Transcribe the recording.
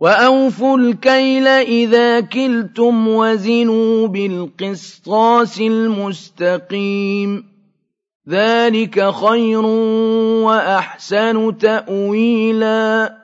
وَأَوْفُوا الْكَيْلَ إِذَا كِلْتُمْ وَزِنُوا بِالْقِسْطَاسِ الْمُسْتَقِيمِ ۚ ذَٰلِكَ خَيْرٌ وَأَحْسَنُ تَأْوِيلًا